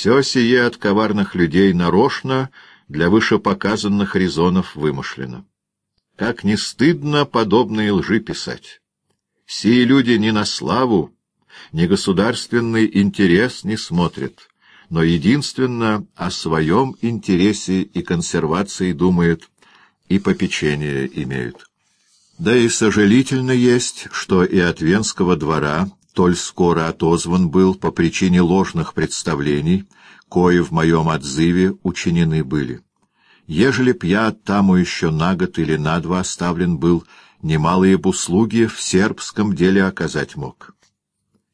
Все сие от коварных людей нарочно для вышепоказанных резонов вымышлено. Как не стыдно подобные лжи писать. Сие люди не на славу, ни государственный интерес не смотрят, но единственно о своем интересе и консервации думают и попечение имеют. Да и сожалительно есть, что и от Венского двора толь скоро отозван был по причине ложных представлений, кои в моем отзыве учинены были. Ежели б я тому еще на год или на два оставлен был, немалые б услуги в сербском деле оказать мог.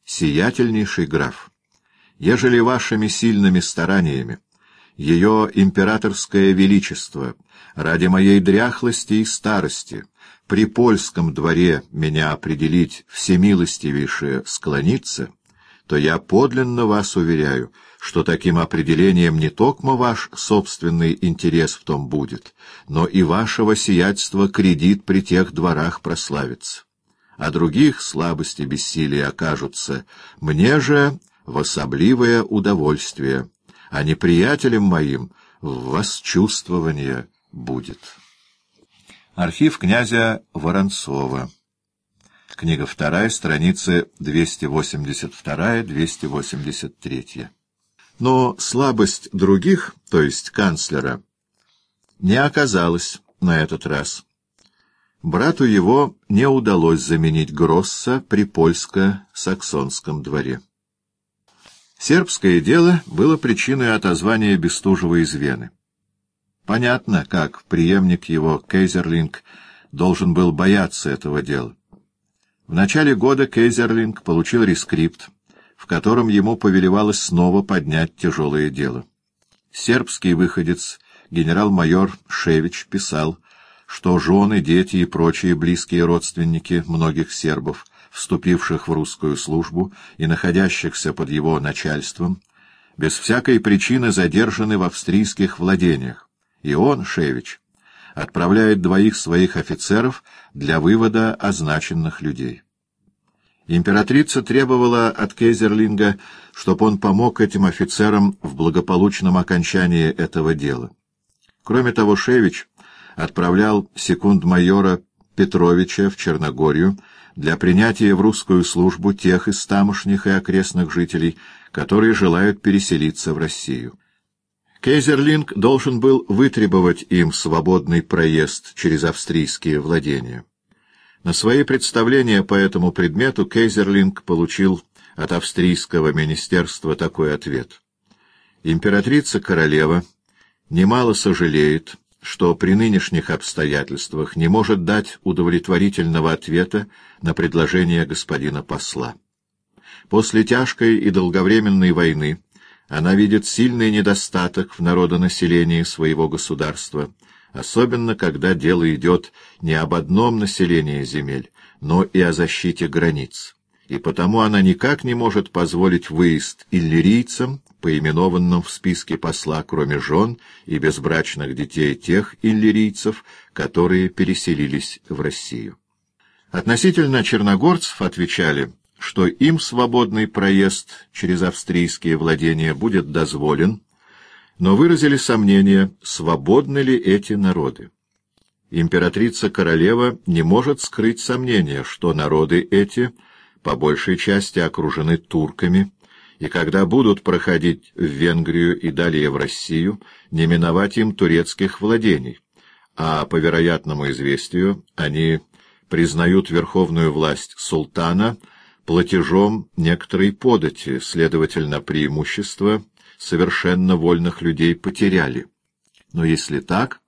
Сиятельнейший граф, ежели вашими сильными стараниями ее императорское величество ради моей дряхлости и старости при польском дворе меня определить всемилостивейше склониться, то я подлинно вас уверяю, что таким определением не токмо ваш собственный интерес в том будет, но и вашего сиятельства кредит при тех дворах прославится. А других слабости бессилия окажутся, мне же в особливое удовольствие, а неприятелем моим в восчувствование будет». Архив князя Воронцова. Книга вторая, страницы 282-283. Но слабость других, то есть канцлера, не оказалась на этот раз. Брату его не удалось заменить Гросса при польско-саксонском дворе. Сербское дело было причиной отозвания Бестужева из Вены. Понятно, как преемник его, Кейзерлинг, должен был бояться этого дела. В начале года Кейзерлинг получил рескрипт, в котором ему повелевалось снова поднять тяжелое дело. Сербский выходец, генерал-майор Шевич, писал, что жены, дети и прочие близкие родственники многих сербов, вступивших в русскую службу и находящихся под его начальством, без всякой причины задержаны в австрийских владениях, и он, Шевич, отправляет двоих своих офицеров для вывода означенных людей. Императрица требовала от Кейзерлинга, чтобы он помог этим офицерам в благополучном окончании этого дела. Кроме того, Шевич отправлял секунд-майора Петровича в Черногорию для принятия в русскую службу тех из тамошних и окрестных жителей, которые желают переселиться в Россию. Кейзерлинг должен был вытребовать им свободный проезд через австрийские владения. На свои представления по этому предмету Кейзерлинг получил от австрийского министерства такой ответ. Императрица-королева немало сожалеет, что при нынешних обстоятельствах не может дать удовлетворительного ответа на предложение господина посла. После тяжкой и долговременной войны она видит сильный недостаток в народонаселении своего государства, особенно когда дело идет не об одном населении земель, но и о защите границ. И потому она никак не может позволить выезд иллирийцам, поименованным в списке посла, кроме жен и безбрачных детей тех иллирийцев, которые переселились в Россию. Относительно черногорцев отвечали, что им свободный проезд через австрийские владения будет дозволен, но выразили сомнение, свободны ли эти народы. Императрица-королева не может скрыть сомнения, что народы эти по большей части окружены турками, и когда будут проходить в Венгрию и далее в Россию, не миновать им турецких владений, а, по вероятному известию, они признают верховную власть султана — платежом некоторой подати, следовательно, преимущество совершенно вольных людей потеряли. Но если так,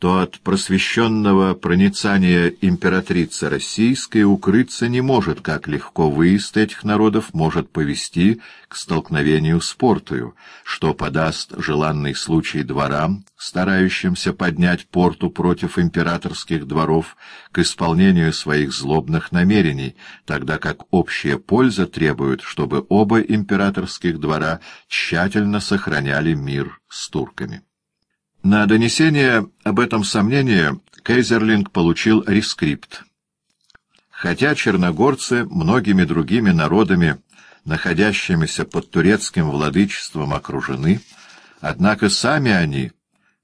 то от просвещенного проницания императрицы Российской укрыться не может, как легко выезд этих народов может повести к столкновению с портою, что подаст желанный случай дворам, старающимся поднять порту против императорских дворов, к исполнению своих злобных намерений, тогда как общая польза требует, чтобы оба императорских двора тщательно сохраняли мир с турками. На донесение об этом сомнении Кейзерлинг получил рескрипт. Хотя черногорцы многими другими народами находящимися под турецким владычеством, окружены, однако сами они,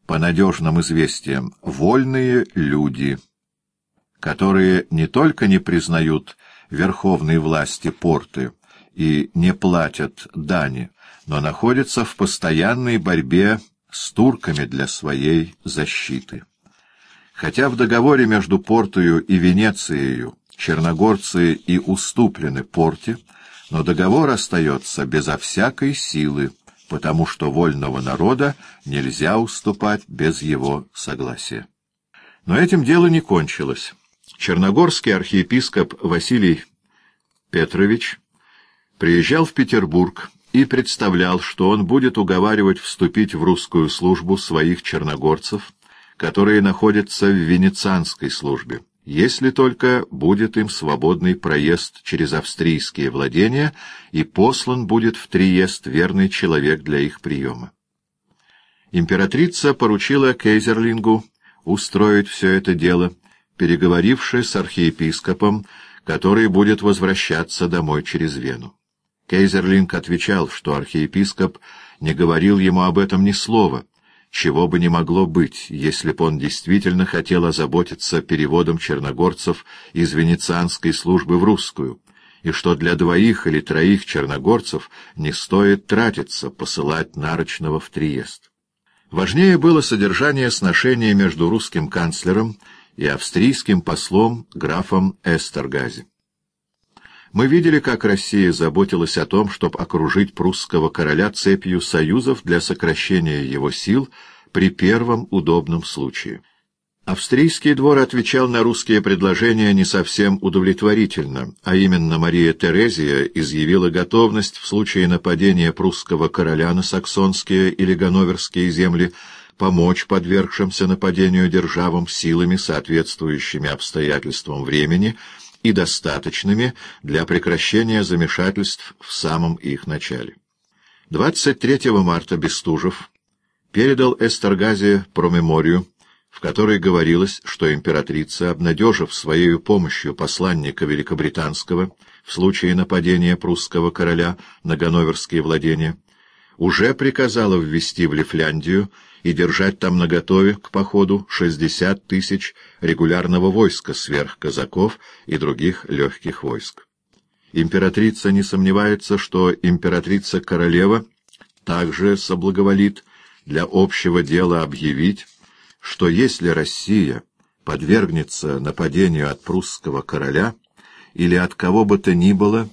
по надежным известиям, вольные люди, которые не только не признают верховной власти порты и не платят дани, но находятся в постоянной борьбе с турками для своей защиты. Хотя в договоре между Портою и Венецией черногорцы и уступлены Порте, но договор остается безо всякой силы, потому что вольного народа нельзя уступать без его согласия. Но этим дело не кончилось. Черногорский архиепископ Василий Петрович приезжал в Петербург и представлял, что он будет уговаривать вступить в русскую службу своих черногорцев, которые находятся в венецианской службе, если только будет им свободный проезд через австрийские владения и послан будет в Триест верный человек для их приема. Императрица поручила Кейзерлингу устроить все это дело, переговоривши с архиепископом, который будет возвращаться домой через Вену. Кейзерлинг отвечал, что архиепископ не говорил ему об этом ни слова, чего бы не могло быть, если б он действительно хотел озаботиться переводом черногорцев из венецианской службы в русскую, и что для двоих или троих черногорцев не стоит тратиться, посылать нарочного в Триест. Важнее было содержание сношения между русским канцлером и австрийским послом графом Эстергази. Мы видели, как Россия заботилась о том, чтобы окружить прусского короля цепью союзов для сокращения его сил при первом удобном случае. Австрийский двор отвечал на русские предложения не совсем удовлетворительно, а именно Мария Терезия изъявила готовность в случае нападения прусского короля на саксонские или ганноверские земли помочь подвергшимся нападению державам силами, соответствующими обстоятельствам времени и достаточными для прекращения замешательств в самом их начале. 23 марта Бестужев передал Эстергазе промеморию, в которой говорилось, что императрица, обнадежив своей помощью посланника Великобританского в случае нападения прусского короля на ганноверские владения, уже приказала ввести в Лифляндию и держать там наготове к походу 60 тысяч регулярного войска сверх казаков и других легких войск. Императрица не сомневается, что императрица-королева также соблаговолит для общего дела объявить, что если Россия подвергнется нападению от прусского короля или от кого бы то ни было,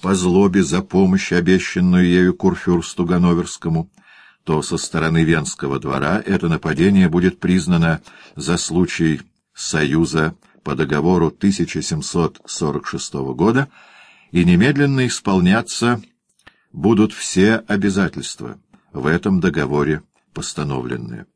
по злобе за помощь, обещанную ею Курфюрсту Ганноверскому, то со стороны Венского двора это нападение будет признано за случай союза по договору 1746 года и немедленно исполняться будут все обязательства в этом договоре постановленные.